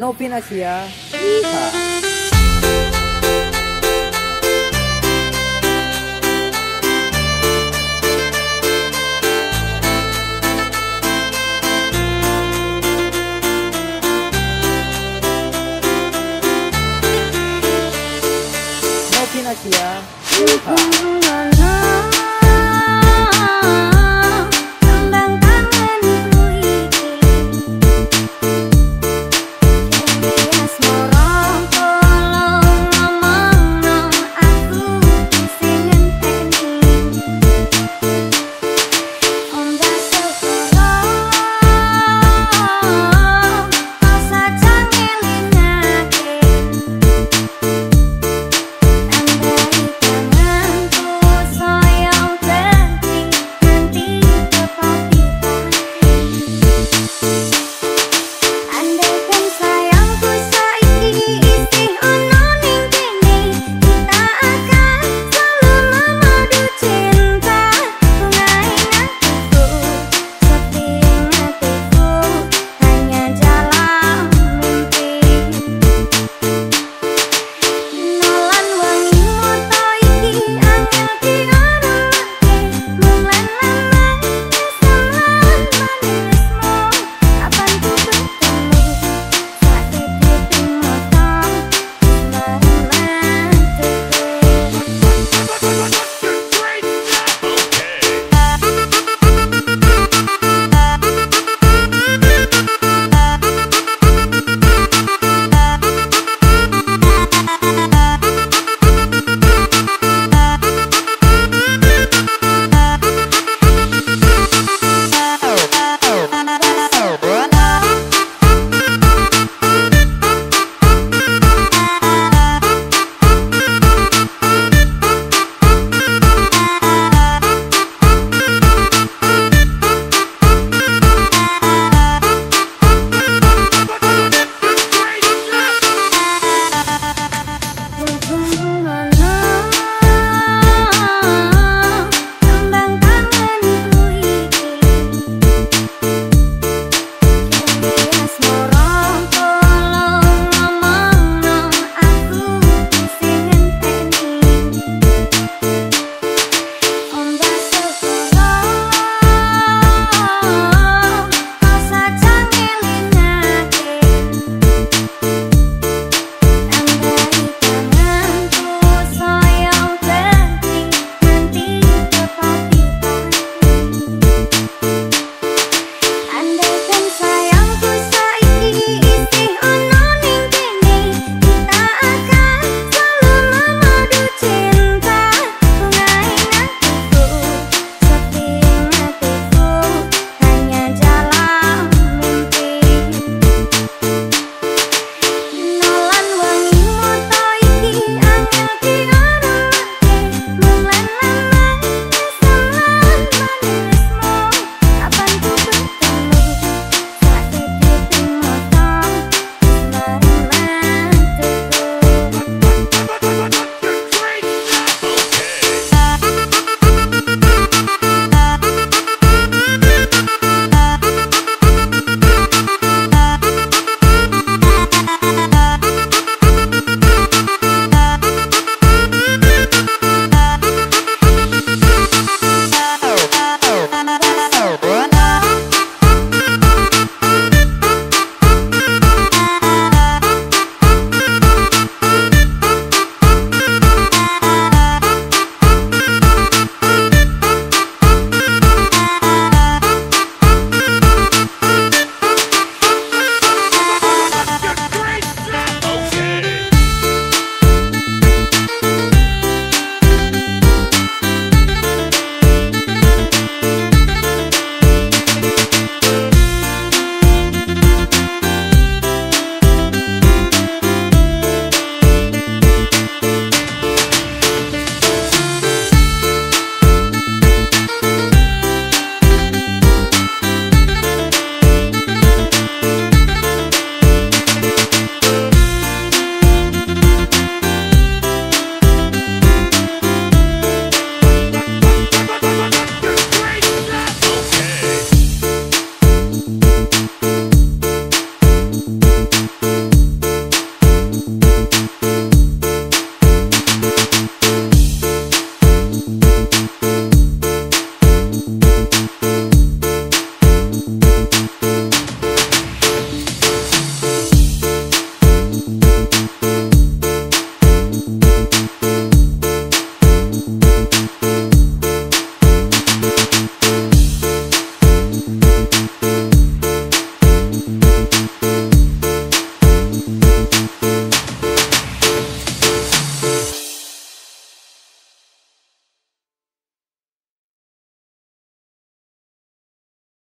não pinacia. Iha. Não pinacia. Iha.